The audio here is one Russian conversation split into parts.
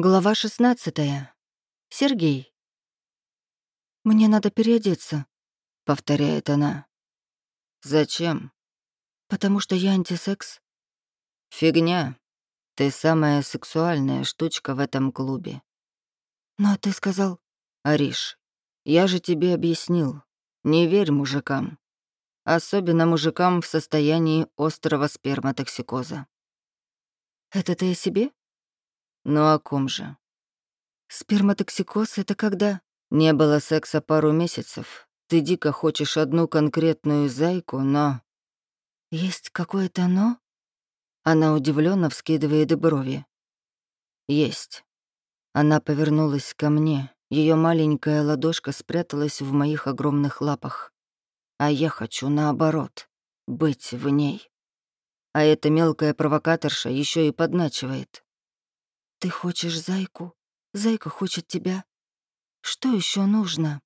Глава 16. Сергей. «Мне надо переодеться», — повторяет она. «Зачем?» «Потому что я антисекс». «Фигня. Ты самая сексуальная штучка в этом клубе». «Но ты сказал...» «Ариш, я же тебе объяснил. Не верь мужикам. Особенно мужикам в состоянии острого сперматоксикоза». «Это ты о себе?» Ну о ком же? Сперматоксикоз — это когда? Не было секса пару месяцев. Ты дико хочешь одну конкретную зайку, но... Есть какое-то «но»? Она удивленно вскидывает брови. Есть. Она повернулась ко мне. Ее маленькая ладошка спряталась в моих огромных лапах. А я хочу наоборот — быть в ней. А эта мелкая провокаторша еще и подначивает. Ты хочешь зайку? Зайка хочет тебя. Что еще нужно?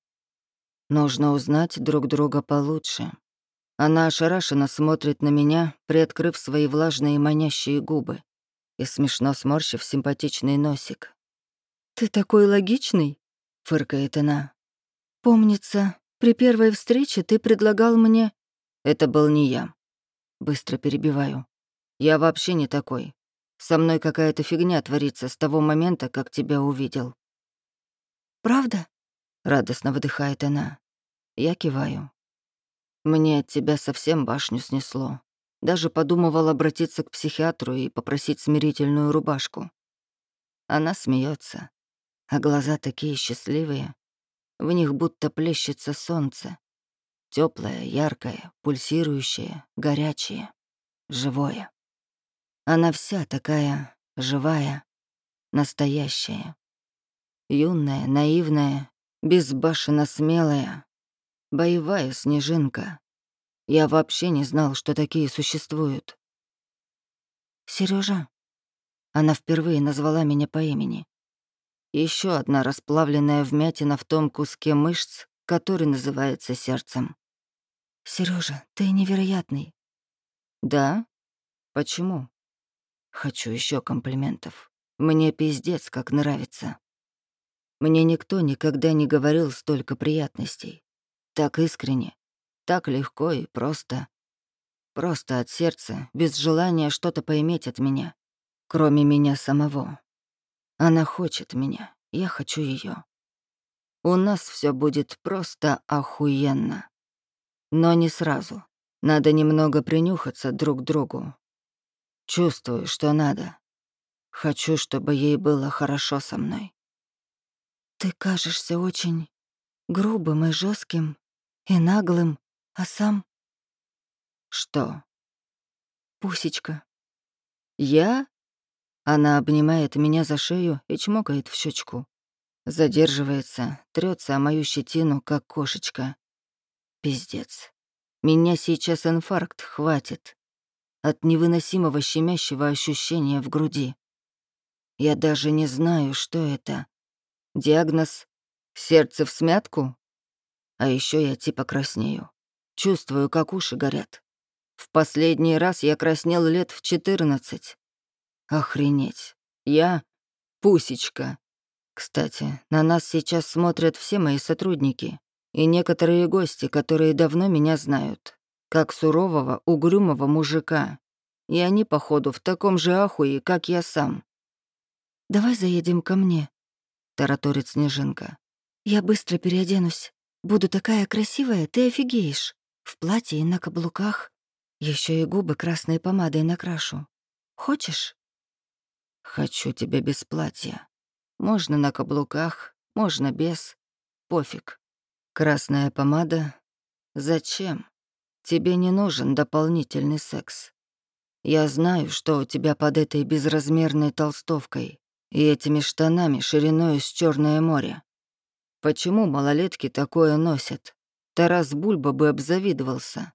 Нужно узнать друг друга получше. Она ошарашенно смотрит на меня, приоткрыв свои влажные манящие губы и смешно сморщив симпатичный носик. «Ты такой логичный?» — фыркает она. «Помнится, при первой встрече ты предлагал мне...» «Это был не я». Быстро перебиваю. «Я вообще не такой. Со мной какая-то фигня творится с того момента, как тебя увидел». «Правда?» — радостно выдыхает она. Я киваю. Мне от тебя совсем башню снесло. Даже подумывал обратиться к психиатру и попросить смирительную рубашку. Она смеется, а глаза такие счастливые. В них будто плещется солнце. теплое, яркое, пульсирующее, горячее, живое. Она вся такая живая, настоящая. Юная, наивная, безбашенно смелая, боевая снежинка. Я вообще не знал, что такие существуют. Сережа. Она впервые назвала меня по имени. Еще одна расплавленная вмятина в том куске мышц, который называется сердцем. Сережа, ты невероятный. Да? Почему? Хочу еще комплиментов. Мне пиздец, как нравится. Мне никто никогда не говорил столько приятностей. Так искренне, так легко и просто. Просто от сердца, без желания что-то поиметь от меня, кроме меня самого. Она хочет меня, я хочу ее. У нас все будет просто охуенно. Но не сразу. Надо немного принюхаться друг к другу, Чувствую, что надо. Хочу, чтобы ей было хорошо со мной. Ты кажешься очень грубым и жестким и наглым, а сам... Что? Пусечка. Я? Она обнимает меня за шею и чмокает в щечку. Задерживается, трется о мою щетину, как кошечка. Пиздец. Меня сейчас инфаркт хватит от невыносимого щемящего ощущения в груди. Я даже не знаю, что это. Диагноз — сердце в смятку? А еще я типа краснею. Чувствую, как уши горят. В последний раз я краснел лет в четырнадцать. Охренеть. Я — пусечка. Кстати, на нас сейчас смотрят все мои сотрудники и некоторые гости, которые давно меня знают как сурового, угрюмого мужика. И они, походу, в таком же ахуе, как я сам. «Давай заедем ко мне», — тараторит Снежинка. «Я быстро переоденусь. Буду такая красивая, ты офигеешь. В платье и на каблуках. Еще и губы красной помадой накрашу. Хочешь?» «Хочу тебя без платья. Можно на каблуках, можно без. Пофиг. Красная помада? Зачем?» Тебе не нужен дополнительный секс. Я знаю, что у тебя под этой безразмерной толстовкой и этими штанами шириной с Черное море. Почему малолетки такое носят? Тарас Бульба бы обзавидовался.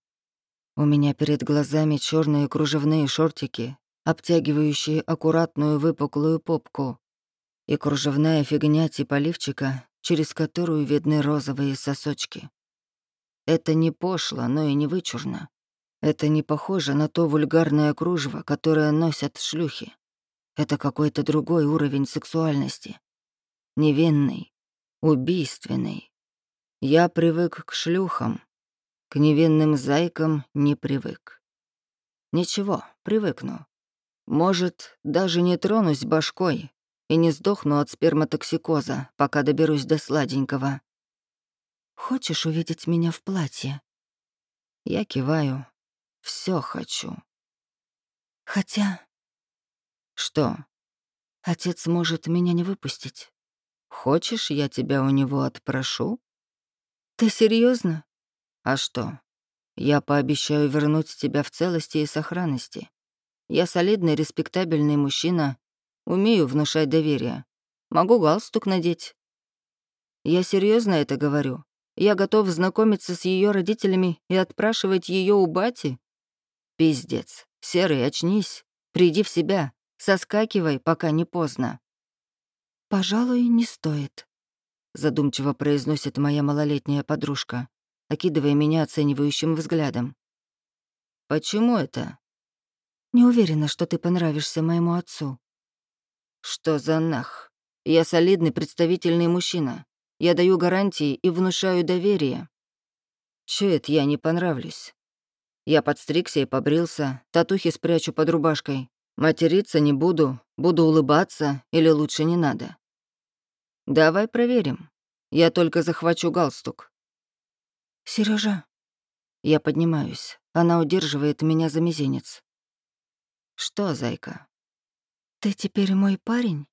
У меня перед глазами черные кружевные шортики, обтягивающие аккуратную выпуклую попку, и кружевная фигня типа лифчика, через которую видны розовые сосочки. Это не пошло, но и не вычурно. Это не похоже на то вульгарное кружево, которое носят шлюхи. Это какой-то другой уровень сексуальности. Невинный, убийственный. Я привык к шлюхам, к невинным зайкам не привык. Ничего, привыкну. Может, даже не тронусь башкой и не сдохну от сперматоксикоза, пока доберусь до сладенького. Хочешь увидеть меня в платье? Я киваю. Все хочу. Хотя... Что? Отец может меня не выпустить. Хочешь, я тебя у него отпрошу? Ты серьезно? А что? Я пообещаю вернуть тебя в целости и сохранности. Я солидный, респектабельный мужчина, умею внушать доверие. Могу галстук надеть. Я серьезно это говорю. Я готов знакомиться с ее родителями и отпрашивать ее у бати. Пиздец. Серый, очнись. Приди в себя. Соскакивай, пока не поздно. «Пожалуй, не стоит», — задумчиво произносит моя малолетняя подружка, окидывая меня оценивающим взглядом. «Почему это?» «Не уверена, что ты понравишься моему отцу». «Что за нах? Я солидный представительный мужчина. Я даю гарантии и внушаю доверие. Чё это я не понравлюсь? Я подстригся и побрился, татухи спрячу под рубашкой. Материться не буду, буду улыбаться или лучше не надо. Давай проверим. Я только захвачу галстук. Сережа. Я поднимаюсь. Она удерживает меня за мизинец. Что, зайка? Ты теперь мой парень?